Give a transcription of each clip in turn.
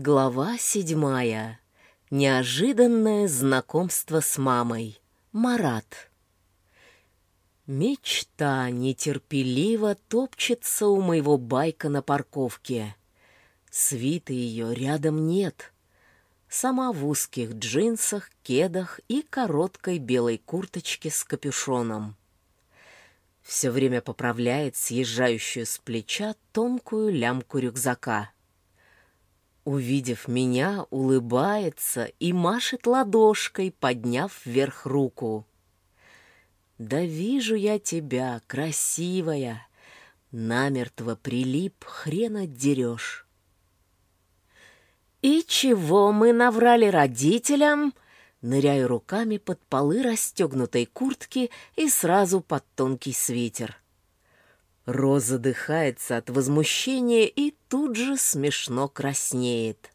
Глава седьмая. Неожиданное знакомство с мамой. Марат. Мечта нетерпеливо топчется у моего байка на парковке. Свиты ее рядом нет. Сама в узких джинсах, кедах и короткой белой курточке с капюшоном. Все время поправляет съезжающую с плеча тонкую лямку рюкзака. Увидев меня, улыбается и машет ладошкой, подняв вверх руку. «Да вижу я тебя, красивая!» Намертво прилип, хрен отдерешь. «И чего мы наврали родителям?» Ныряю руками под полы расстегнутой куртки и сразу под тонкий свитер. Роза задыхается от возмущения и тут же смешно краснеет.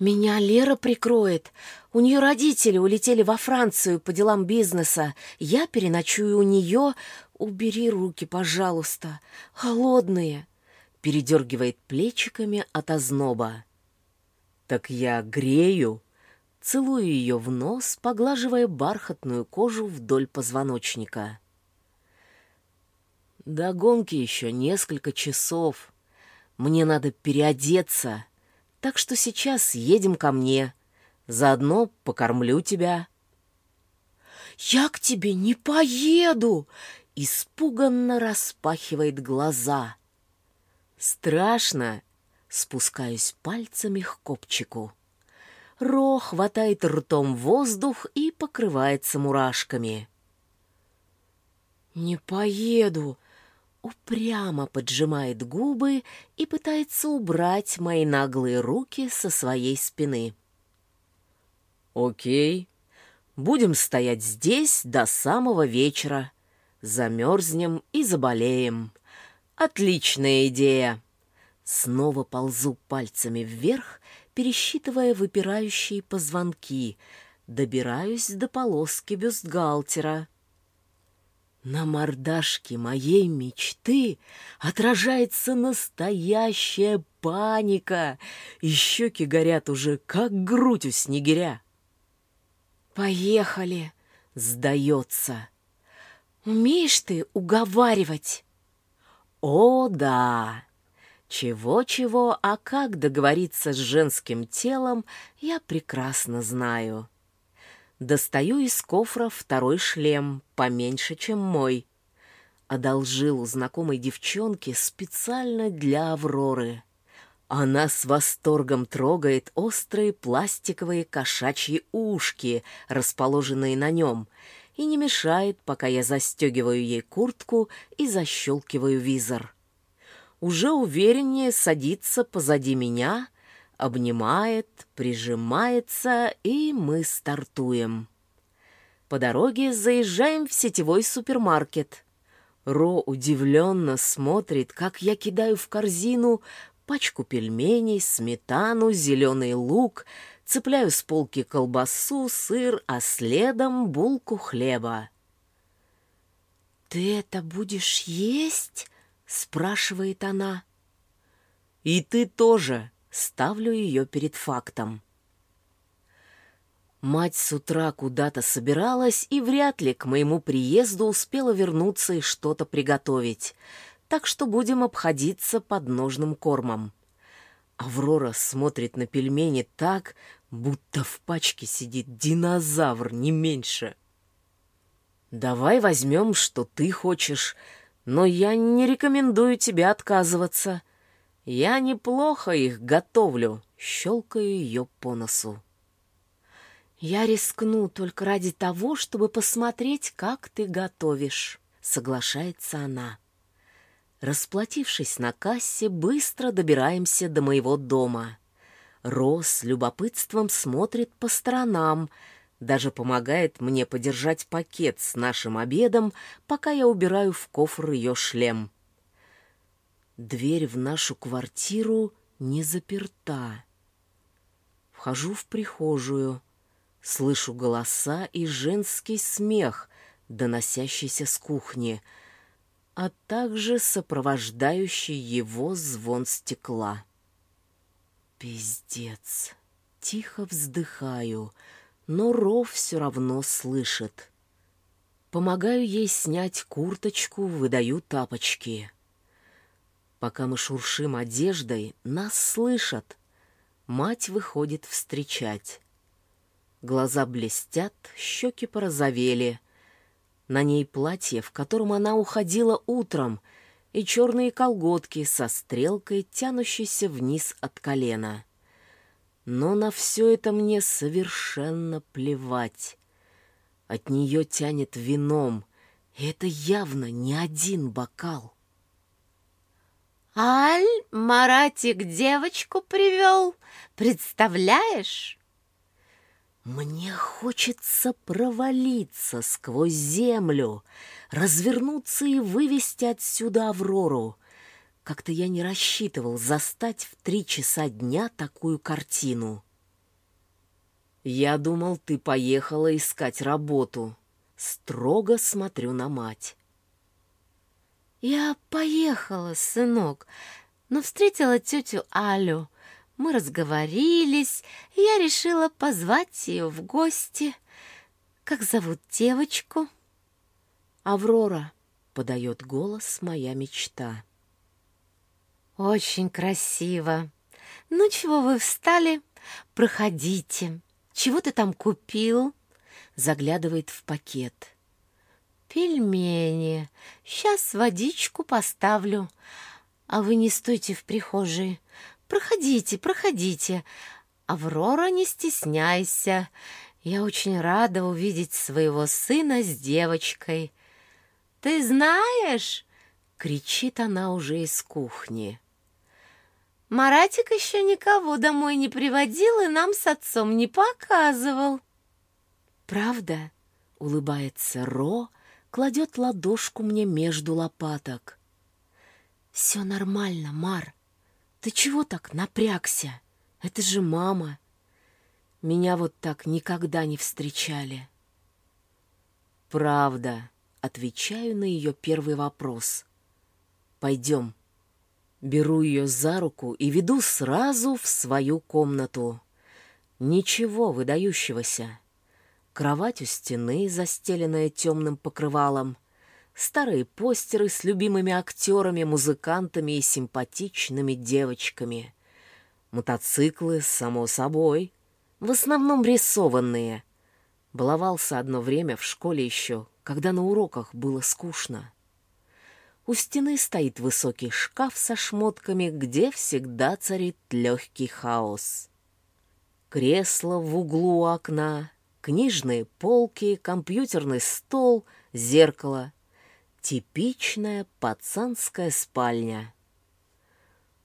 «Меня Лера прикроет. У нее родители улетели во Францию по делам бизнеса. Я переночую у нее. Убери руки, пожалуйста. Холодные!» Передергивает плечиками от озноба. «Так я грею!» Целую ее в нос, поглаживая бархатную кожу вдоль позвоночника. До гонки еще несколько часов. Мне надо переодеться, так что сейчас едем ко мне. Заодно покормлю тебя». «Я к тебе не поеду!» — испуганно распахивает глаза. «Страшно!» — спускаюсь пальцами к копчику. Ро хватает ртом воздух и покрывается мурашками. «Не поеду!» Упрямо поджимает губы и пытается убрать мои наглые руки со своей спины. «Окей, будем стоять здесь до самого вечера. Замерзнем и заболеем. Отличная идея!» Снова ползу пальцами вверх, пересчитывая выпирающие позвонки. Добираюсь до полоски бюстгальтера. На мордашке моей мечты отражается настоящая паника, и щеки горят уже, как грудь у снегиря. «Поехали!» — сдается. «Умеешь ты уговаривать?» «О, да!» Чего-чего, а как договориться с женским телом, я прекрасно знаю. Достаю из кофра второй шлем, поменьше, чем мой. Одолжил у знакомой девчонки специально для Авроры. Она с восторгом трогает острые пластиковые кошачьи ушки, расположенные на нем, и не мешает, пока я застегиваю ей куртку и защелкиваю визор. Уже увереннее садится позади меня — обнимает, прижимается, и мы стартуем. По дороге заезжаем в сетевой супермаркет. Ро удивленно смотрит, как я кидаю в корзину пачку пельменей, сметану, зеленый лук, цепляю с полки колбасу, сыр, а следом булку хлеба. «Ты это будешь есть?» — спрашивает она. «И ты тоже», Ставлю ее перед фактом. Мать с утра куда-то собиралась и вряд ли к моему приезду успела вернуться и что-то приготовить, так что будем обходиться подножным кормом. Аврора смотрит на пельмени так, будто в пачке сидит динозавр, не меньше. «Давай возьмем, что ты хочешь, но я не рекомендую тебе отказываться», я неплохо их готовлю, щелкаю ее по носу. Я рискну только ради того, чтобы посмотреть, как ты готовишь, соглашается она. Расплатившись на кассе, быстро добираемся до моего дома. Рос с любопытством смотрит по сторонам, даже помогает мне подержать пакет с нашим обедом, пока я убираю в кофр ее шлем. Дверь в нашу квартиру не заперта. Вхожу в прихожую, слышу голоса и женский смех, доносящийся с кухни, а также сопровождающий его звон стекла. Пиздец. Тихо вздыхаю, но Ров все равно слышит. Помогаю ей снять курточку, выдаю тапочки. Пока мы шуршим одеждой, нас слышат. Мать выходит встречать. Глаза блестят, щеки порозовели. На ней платье, в котором она уходила утром, и черные колготки со стрелкой, тянущейся вниз от колена. Но на все это мне совершенно плевать. От нее тянет вином, и это явно не один бокал. «Аль, Маратик девочку привел, представляешь?» Мне хочется провалиться сквозь землю, развернуться и вывести отсюда Аврору. Как-то я не рассчитывал застать в три часа дня такую картину. Я думал, ты поехала искать работу. Строго смотрю на мать. Я поехала, сынок, но встретила тетю Алю. Мы разговорились, и я решила позвать ее в гости. Как зовут девочку? Аврора, подает голос моя мечта. Очень красиво. Ну чего вы встали? Проходите. Чего ты там купил? Заглядывает в пакет. Пельмени. Сейчас водичку поставлю. А вы не стойте в прихожей. Проходите, проходите. Аврора, не стесняйся. Я очень рада увидеть своего сына с девочкой. Ты знаешь, кричит она уже из кухни. Маратик еще никого домой не приводил и нам с отцом не показывал. Правда? Улыбается Ро, кладет ладошку мне между лопаток. Все нормально, Мар. Ты чего так напрягся? Это же мама. Меня вот так никогда не встречали. Правда, отвечаю на ее первый вопрос. Пойдем. Беру ее за руку и веду сразу в свою комнату. Ничего выдающегося. Кровать у стены, застеленная темным покрывалом, старые постеры с любимыми актерами, музыкантами и симпатичными девочками. Мотоциклы, само собой, в основном рисованные. Баловался одно время в школе еще, когда на уроках было скучно. У стены стоит высокий шкаф со шмотками, где всегда царит легкий хаос. Кресло в углу окна, книжные полки, компьютерный стол, зеркало — Типичная пацанская спальня.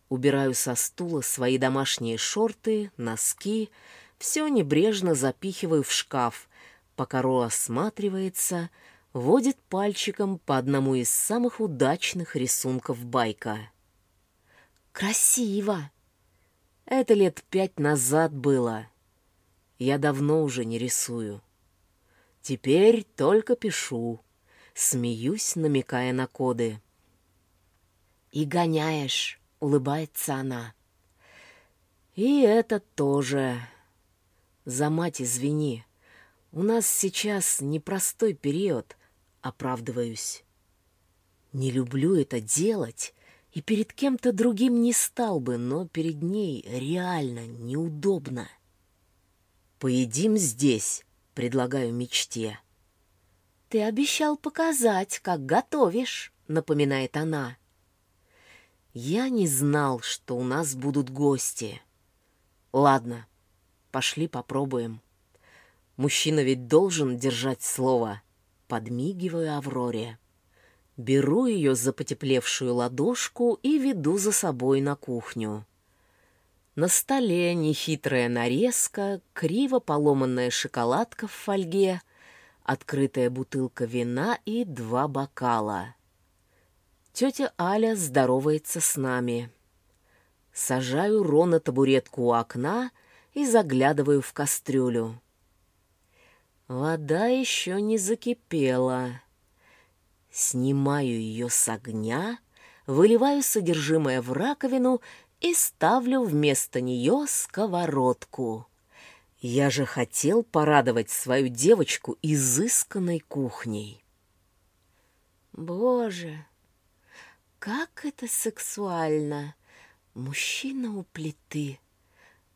Убираю со стула свои домашние шорты, носки, все небрежно запихиваю в шкаф, пока Ро осматривается, водит пальчиком по одному из самых удачных рисунков байка. «Красиво!» Это лет пять назад было. Я давно уже не рисую. Теперь только пишу. Смеюсь, намекая на коды. «И гоняешь», — улыбается она. «И это тоже. За мать извини. У нас сейчас непростой период, оправдываюсь. Не люблю это делать, и перед кем-то другим не стал бы, но перед ней реально неудобно. «Поедим здесь», — предлагаю мечте. «Ты обещал показать, как готовишь», — напоминает она. «Я не знал, что у нас будут гости. Ладно, пошли попробуем. Мужчина ведь должен держать слово». Подмигиваю Авроре. Беру ее за потеплевшую ладошку и веду за собой на кухню. На столе нехитрая нарезка, криво поломанная шоколадка в фольге, открытая бутылка вина и два бокала. Тетя Аля здоровается с нами. Сажаю Ро на табуретку у окна и заглядываю в кастрюлю. Вода еще не закипела. Снимаю ее с огня, выливаю содержимое в раковину и ставлю вместо нее сковородку. Я же хотел порадовать свою девочку изысканной кухней. Боже, как это сексуально! Мужчина у плиты,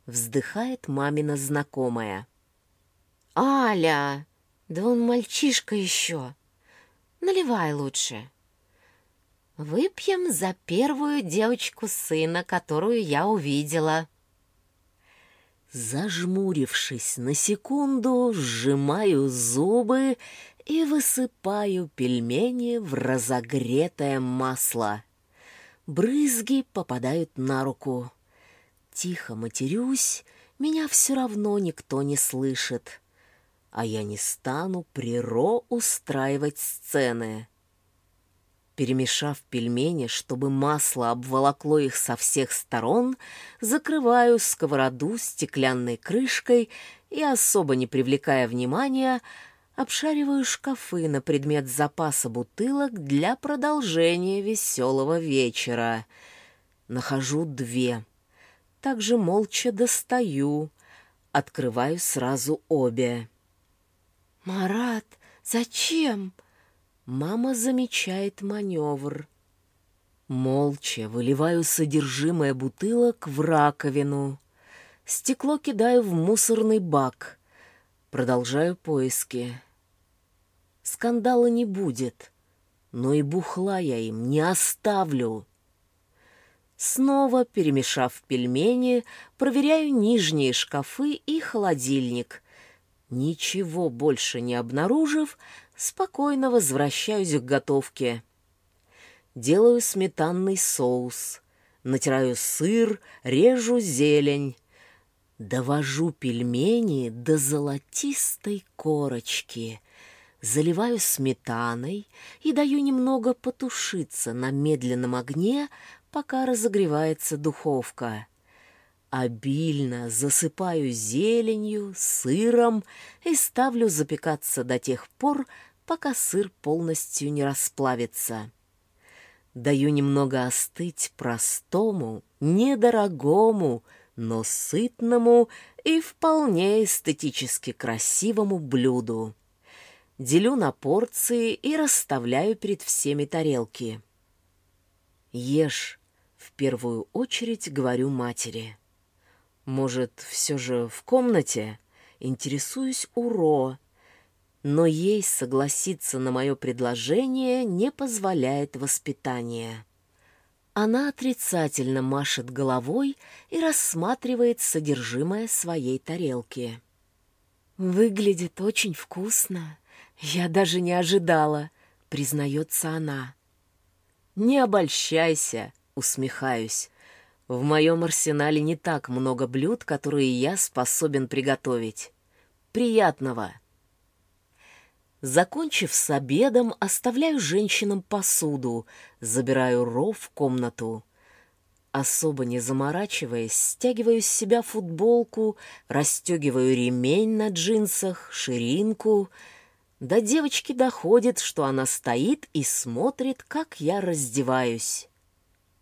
вздыхает мамина знакомая. Аля, да он мальчишка еще. Наливай лучше. Выпьем за первую девочку сына, которую я увидела. Зажмурившись на секунду, сжимаю зубы и высыпаю пельмени в разогретое масло. Брызги попадают на руку. Тихо матерюсь, меня все равно никто не слышит. А я не стану приро устраивать сцены. Перемешав пельмени, чтобы масло обволокло их со всех сторон, закрываю сковороду стеклянной крышкой и, особо не привлекая внимания, обшариваю шкафы на предмет запаса бутылок для продолжения веселого вечера. Нахожу две. Также молча достаю. Открываю сразу обе. «Марат, зачем?» Мама замечает маневр. Молча выливаю содержимое бутылок в раковину. Стекло кидаю в мусорный бак. Продолжаю поиски. Скандала не будет, но и бухла я им не оставлю. Снова, перемешав пельмени, проверяю нижние шкафы и холодильник. Ничего больше не обнаружив, спокойно возвращаюсь к готовке. Делаю сметанный соус, натираю сыр, режу зелень. Довожу пельмени до золотистой корочки, заливаю сметаной и даю немного потушиться на медленном огне, пока разогревается духовка. Обильно засыпаю зеленью, сыром и ставлю запекаться до тех пор, пока сыр полностью не расплавится. Даю немного остыть простому, недорогому, но сытному и вполне эстетически красивому блюду. Делю на порции и расставляю перед всеми тарелки. Ешь, в первую очередь говорю матери. Может, все же в комнате? Интересуюсь у Ро, но ей согласиться на мое предложение не позволяет воспитание. Она отрицательно машет головой и рассматривает содержимое своей тарелки. «Выглядит очень вкусно. Я даже не ожидала», — признается она. «Не обольщайся», — усмехаюсь. «В моем арсенале не так много блюд, которые я способен приготовить. Приятного!» Закончив с обедом, оставляю женщинам посуду, забираю ров в комнату. Особо не заморачиваясь, стягиваю с себя футболку, расстегиваю ремень на джинсах, ширинку. До девочки доходит, что она стоит и смотрит, как я раздеваюсь.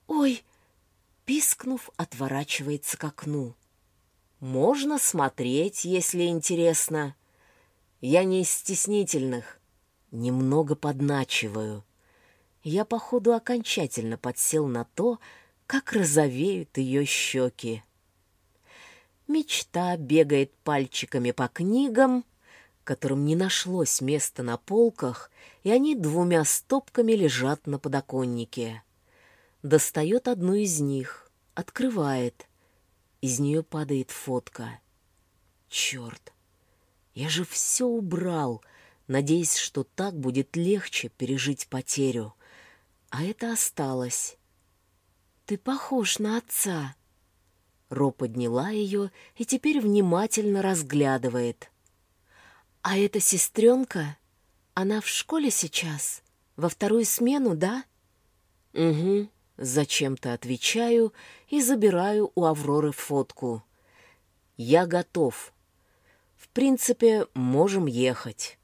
«Ой!» — пискнув, отворачивается к окну. «Можно смотреть, если интересно». Я не из стеснительных. Немного подначиваю. Я, походу, окончательно подсел на то, как розовеют ее щеки. Мечта бегает пальчиками по книгам, которым не нашлось места на полках, и они двумя стопками лежат на подоконнике. Достает одну из них, открывает. Из нее падает фотка. Черт! Я же все убрал, надеясь, что так будет легче пережить потерю. А это осталось. «Ты похож на отца». Ро подняла ее и теперь внимательно разглядывает. «А эта сестренка? Она в школе сейчас? Во вторую смену, да?» «Угу», зачем-то отвечаю и забираю у Авроры фотку. «Я готов», в принципе, можем ехать.